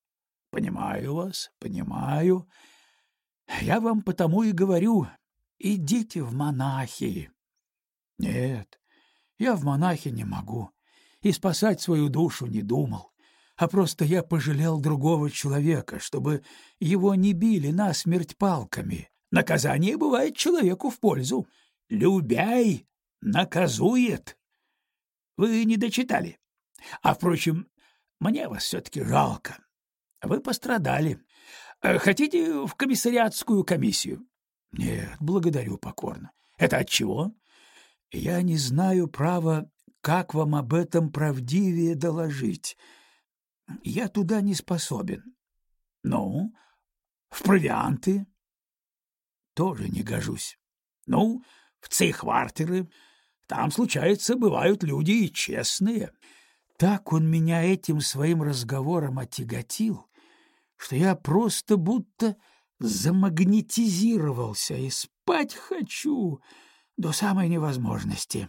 Понимаю вас, понимаю. Я вам потому и говорю, идите в монахи. Нет, Я в монахи не могу, и спасать свою душу не думал, а просто я пожалел другого человека, чтобы его не били насмерть палками. Наказание бывает человеку в пользу. Любяй наказует. Вы не дочитали. А, впрочем, мне вас все-таки жалко. Вы пострадали. Э, хотите в комиссариатскую комиссию? Нет, благодарю покорно. Это от чего? Я не знаю права, как вам об этом правдивее доложить. Я туда не способен. Ну, в провианты? Тоже не гожусь. Ну, в цехвартеры. Там, случается, бывают люди и честные. Так он меня этим своим разговором отяготил, что я просто будто замагнетизировался и спать хочу до самой невозможности.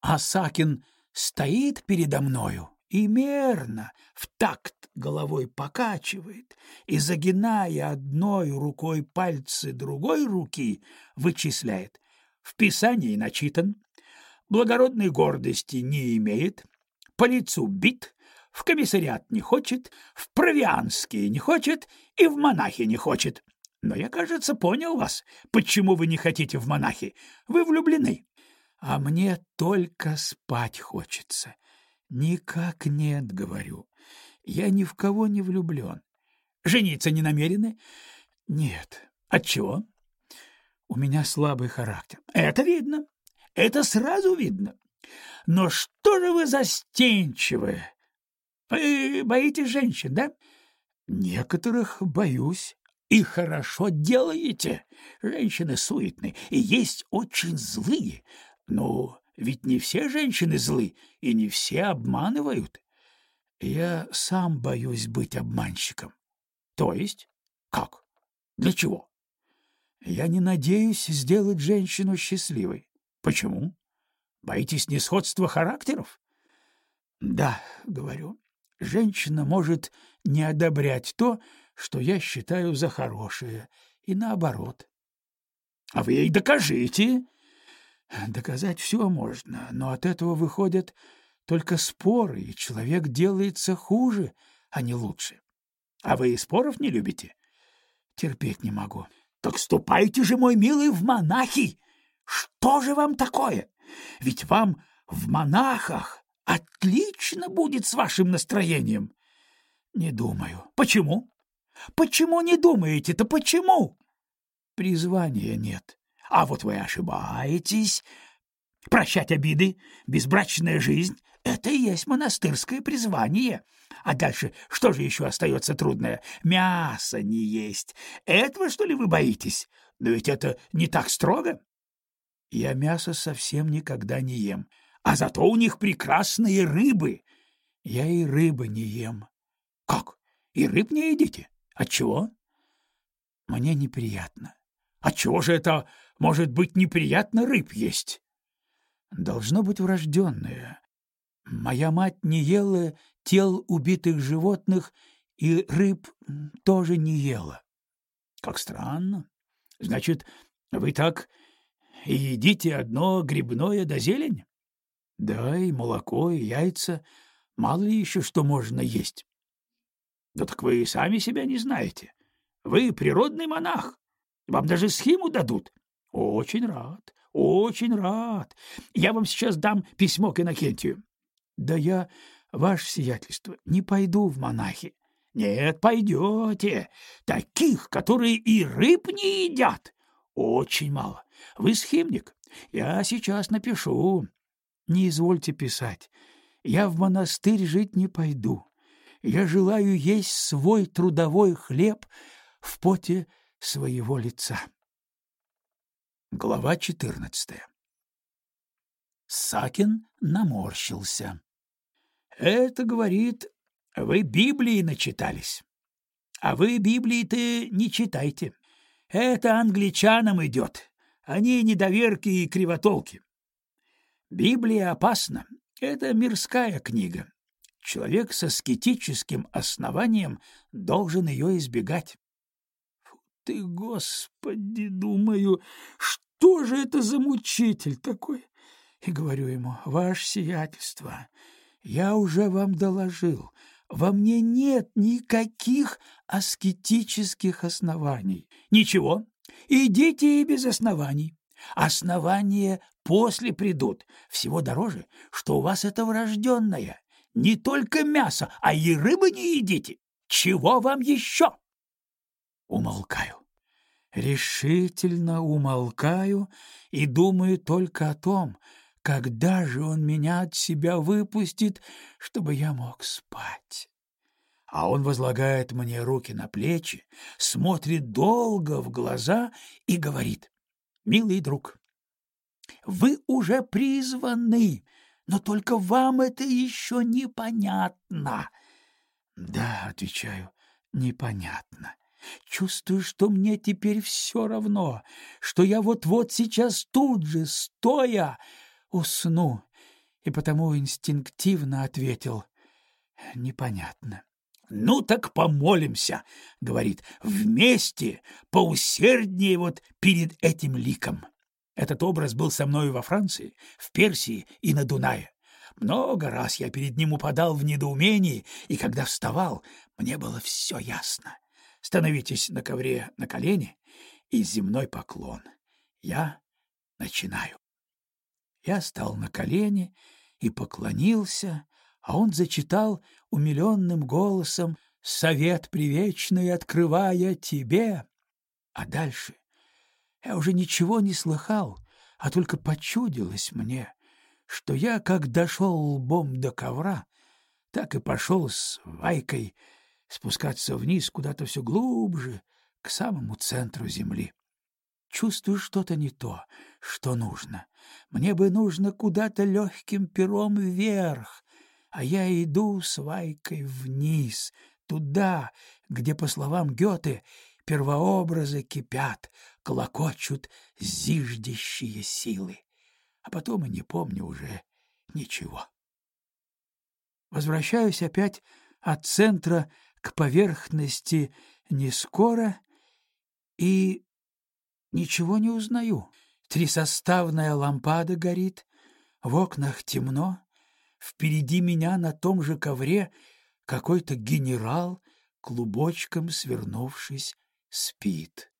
А Сакин стоит передо мною и мерно, в такт головой покачивает и, загиная одной рукой пальцы другой руки, вычисляет. В Писании начитан, благородной гордости не имеет, по лицу бит, в комиссариат не хочет, в провианские не хочет и в монахи не хочет. Но я, кажется, понял вас, почему вы не хотите в монахи. Вы влюблены. А мне только спать хочется. Никак нет, говорю. Я ни в кого не влюблен. Жениться не намерены? Нет. Отчего? У меня слабый характер. Это видно. Это сразу видно. Но что же вы застенчивые? Вы боитесь женщин, да? Некоторых боюсь. И хорошо делаете. Женщины суетны и есть очень злые. Но ведь не все женщины злы и не все обманывают. Я сам боюсь быть обманщиком. То есть? Как? Для чего? Я не надеюсь сделать женщину счастливой. Почему? Боитесь несходства характеров? Да, говорю. Женщина может не одобрять то, что я считаю за хорошее, и наоборот. А вы ей докажите. Доказать все можно, но от этого выходят только споры, и человек делается хуже, а не лучше. А вы и споров не любите? Терпеть не могу. Так ступайте же, мой милый, в монахи! Что же вам такое? Ведь вам в монахах отлично будет с вашим настроением. Не думаю. Почему? Почему не думаете-то? Почему? Призвания нет. А вот вы ошибаетесь. Прощать обиды, безбрачная жизнь — это и есть монастырское призвание. А дальше что же еще остается трудное? Мясо не есть. Этого, что ли, вы боитесь? Но ведь это не так строго. Я мясо совсем никогда не ем, а зато у них прекрасные рыбы. Я и рыбы не ем. Как? И рыб не едите? Отчего? Мне неприятно. Отчего же это может быть неприятно рыб есть? Должно быть врожденное. Моя мать не ела тел убитых животных и рыб тоже не ела. Как странно. Значит, вы так и едите одно грибное да зелень? Да, и молоко, и яйца. Мало ли еще что можно есть. Да так вы и сами себя не знаете. Вы природный монах. Вам даже схему дадут. Очень рад, очень рад. Я вам сейчас дам письмо к Иннокентию. Да я, ваше сиятельство, не пойду в монахи. Нет, пойдете. Таких, которые и рыб не едят. Очень мало. Вы схимник. Я сейчас напишу. Не извольте писать. Я в монастырь жить не пойду. Я желаю есть свой трудовой хлеб в поте своего лица. Глава четырнадцатая Сакин наморщился. «Это, — говорит, — вы Библии начитались. А вы Библии-то не читайте. Это англичанам идет. Они недоверки и кривотолки. Библия опасна. Это мирская книга. Человек со скетическим основанием должен ее избегать. Ты, Господи, думаю, что же это за мучитель такой? И говорю ему, «Ваше сиятельство, я уже вам доложил, во мне нет никаких аскетических оснований». «Ничего, идите и без оснований. Основания после придут. Всего дороже, что у вас это врожденное. Не только мясо, а и рыбы не едите. Чего вам еще?» Умолкаю. Решительно умолкаю и думаю только о том, когда же он меня от себя выпустит, чтобы я мог спать. А он возлагает мне руки на плечи, смотрит долго в глаза и говорит, «Милый друг, вы уже призваны, но только вам это еще непонятно». «Да», — отвечаю, — «непонятно». Чувствую, что мне теперь все равно, что я вот-вот сейчас тут же, стоя, усну, и потому инстинктивно ответил «непонятно». «Ну так помолимся», — говорит, — «вместе, поусерднее вот перед этим ликом». Этот образ был со мною во Франции, в Персии и на Дунае. Много раз я перед ним упадал в недоумении, и когда вставал, мне было все ясно. Становитесь на ковре на колени и земной поклон. Я начинаю. Я стал на колени и поклонился, а он зачитал умиленным голосом «Совет привечный открывая тебе». А дальше я уже ничего не слыхал, а только почудилось мне, что я, как дошел лбом до ковра, так и пошел с Вайкой спускаться вниз куда-то все глубже, к самому центру земли. Чувствую что-то не то, что нужно. Мне бы нужно куда-то легким пером вверх, а я иду с Вайкой вниз, туда, где, по словам Гёте, первообразы кипят, клокочут зиждящие силы. А потом и не помню уже ничего. Возвращаюсь опять от центра к поверхности не скоро и ничего не узнаю. Трисоставная лампада горит, в окнах темно, впереди меня на том же ковре какой-то генерал, клубочком свернувшись, спит.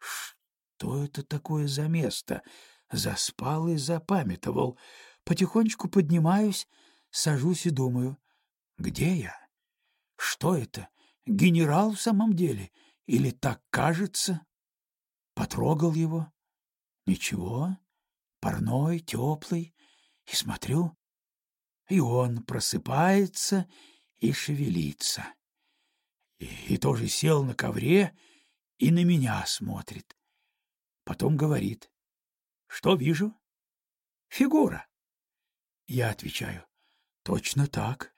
Что это такое за место? Заспал и запамятовал. Потихонечку поднимаюсь, сажусь и думаю, где я? Что это? Генерал в самом деле? Или так кажется? Потрогал его. Ничего. Парной, теплый. И смотрю. И он просыпается и шевелится. И, и тоже сел на ковре и на меня смотрит. Потом говорит. Что вижу? Фигура. Я отвечаю. Точно так.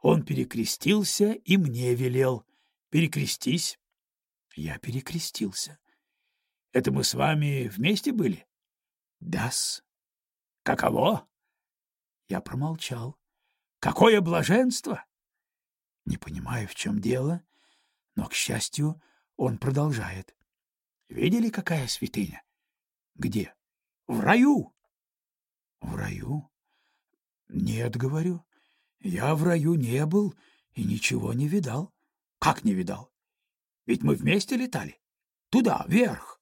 Он перекрестился и мне велел. Перекрестись. Я перекрестился. Это мы с вами вместе были? Дас. Каково? Я промолчал. Какое блаженство! Не понимаю, в чем дело, но, к счастью, он продолжает. Видели, какая святыня? Где? В раю. В раю? Нет, говорю. Я в раю не был и ничего не видал. Как не видал? Ведь мы вместе летали. Туда, вверх.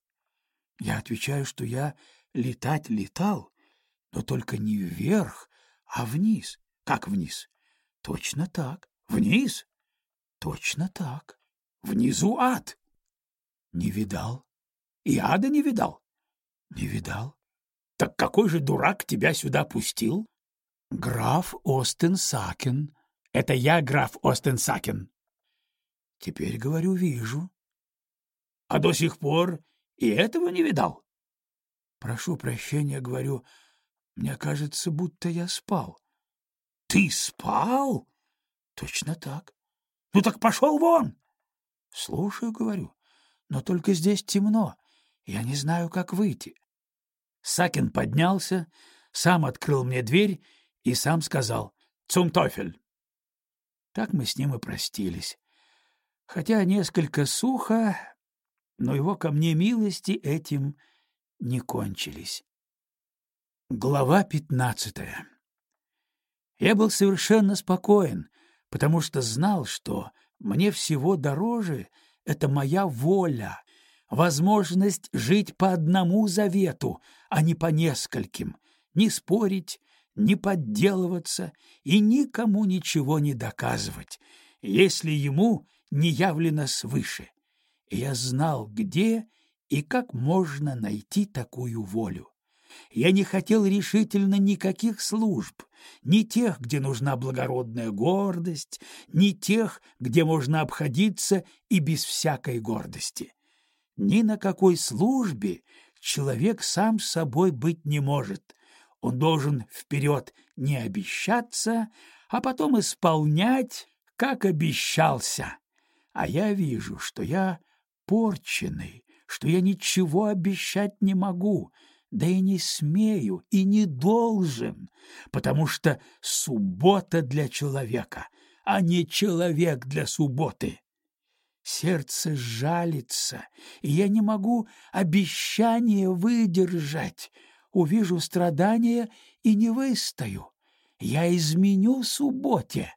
Я отвечаю, что я летать летал, но только не вверх, а вниз. Как вниз? Точно так. Вниз? Точно так. Внизу ад. Не видал. И ада не видал? Не видал. Так какой же дурак тебя сюда пустил? Граф Остенсакен. Это я, граф Остенсакен. Теперь, говорю, вижу. А до сих пор и этого не видал? Прошу прощения, говорю, мне кажется, будто я спал. Ты спал? Точно так. Ну так пошел вон. Слушаю, говорю, но только здесь темно. Я не знаю, как выйти. Сакин поднялся, сам открыл мне дверь и сам сказал «Цумтофель». Так мы с ним и простились. Хотя несколько сухо, но его ко мне милости этим не кончились. Глава пятнадцатая Я был совершенно спокоен, потому что знал, что мне всего дороже — это моя воля, возможность жить по одному завету, а не по нескольким, не спорить, не подделываться и никому ничего не доказывать, если ему не явлено свыше. И я знал, где и как можно найти такую волю. Я не хотел решительно никаких служб, ни тех, где нужна благородная гордость, ни тех, где можно обходиться и без всякой гордости. Ни на какой службе человек сам собой быть не может. Он должен вперед не обещаться, а потом исполнять, как обещался. А я вижу, что я порченный, что я ничего обещать не могу, да и не смею, и не должен, потому что суббота для человека, а не человек для субботы. Сердце жалится, и я не могу обещание выдержать. Увижу страдания и не выстою. Я изменю субботе.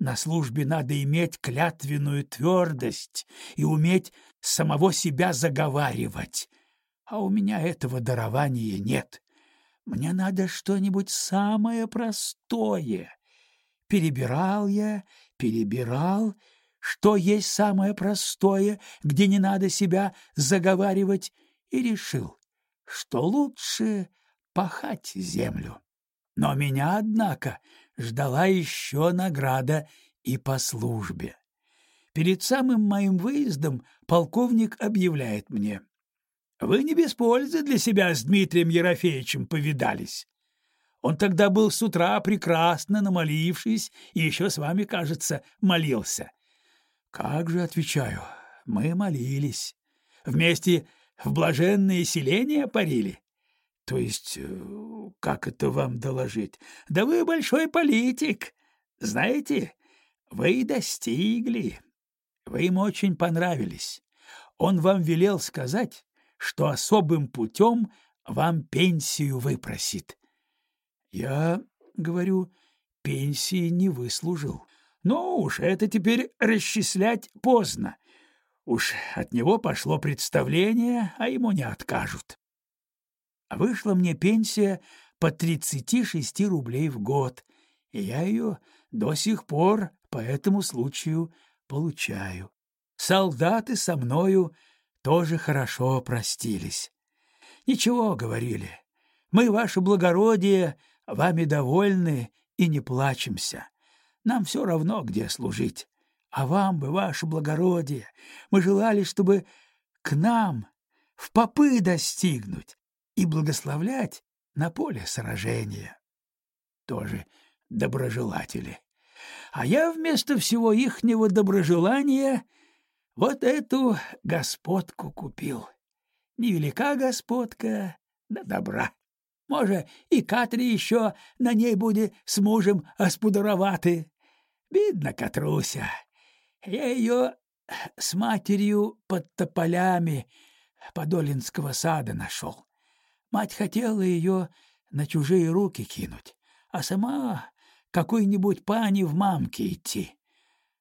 На службе надо иметь клятвенную твердость и уметь самого себя заговаривать. А у меня этого дарования нет. Мне надо что-нибудь самое простое. Перебирал я, перебирал что есть самое простое, где не надо себя заговаривать, и решил, что лучше пахать землю. Но меня, однако, ждала еще награда и по службе. Перед самым моим выездом полковник объявляет мне. «Вы не без пользы для себя с Дмитрием Ерофеевичем повидались. Он тогда был с утра прекрасно намолившись и еще с вами, кажется, молился. Как же, отвечаю, мы молились. Вместе в блаженное селение парили. То есть, э, как это вам доложить? Да вы большой политик. Знаете, вы достигли. Вы ему очень понравились. Он вам велел сказать, что особым путем вам пенсию выпросит. Я, говорю, пенсии не выслужил. Но уж это теперь расчислять поздно. Уж от него пошло представление, а ему не откажут. Вышла мне пенсия по 36 рублей в год, и я ее до сих пор по этому случаю получаю. Солдаты со мною тоже хорошо простились. Ничего, говорили, мы, ваше благородие, вами довольны и не плачемся. Нам все равно, где служить. А вам бы, ваше благородие, мы желали, чтобы к нам в попы достигнуть и благословлять на поле сражения. Тоже доброжелатели. А я вместо всего ихнего доброжелания вот эту господку купил. Невелика господка, да добра. Може, и Катрі еще на ней буде с мужем оспудоровати. Бедна Катруся. Я ее с матерью под тополями Подолинского сада нашел. Мать хотела ее на чужие руки кинуть, а сама какой-нибудь пани в мамке идти.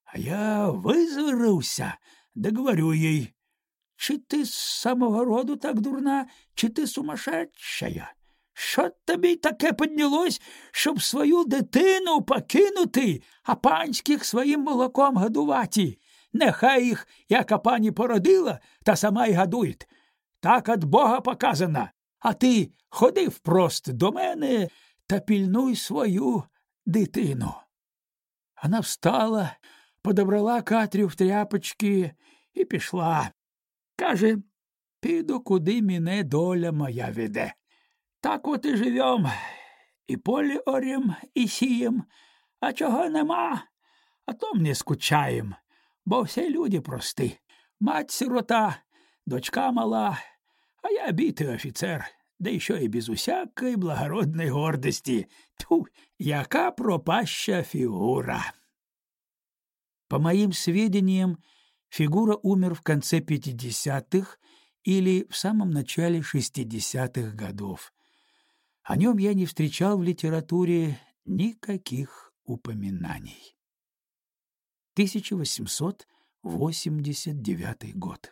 А я вызверился, да ей, «Чи ты с самого роду так дурна, чи ты сумасшедшая?» Що тобі таке піднялось, щоб свою дитину покинути, а панських своїм молоком годувати? Нехай їх, яка пані породила, та сама й годує. Так от Бога показано. А ти ходи впрост до мене та пільнуй свою дитину. Вона встала, подобрала Катрю в тряпочки і пішла. Каже, піду, куди мене доля моя веде. Так от і живем, і полі орім, і сієм, а чого нема, а то не скучаєм, бо всі люди прості. Мать сирота, дочка мала, а я битий офіцер, да ще й без усякої благородної гордості. Тьфу, яка пропаща фигура. По моим сведениям, фигура умер в конце 50-х или в самом начале 60-х годов. О нем я не встречал в литературе никаких упоминаний. 1889 год.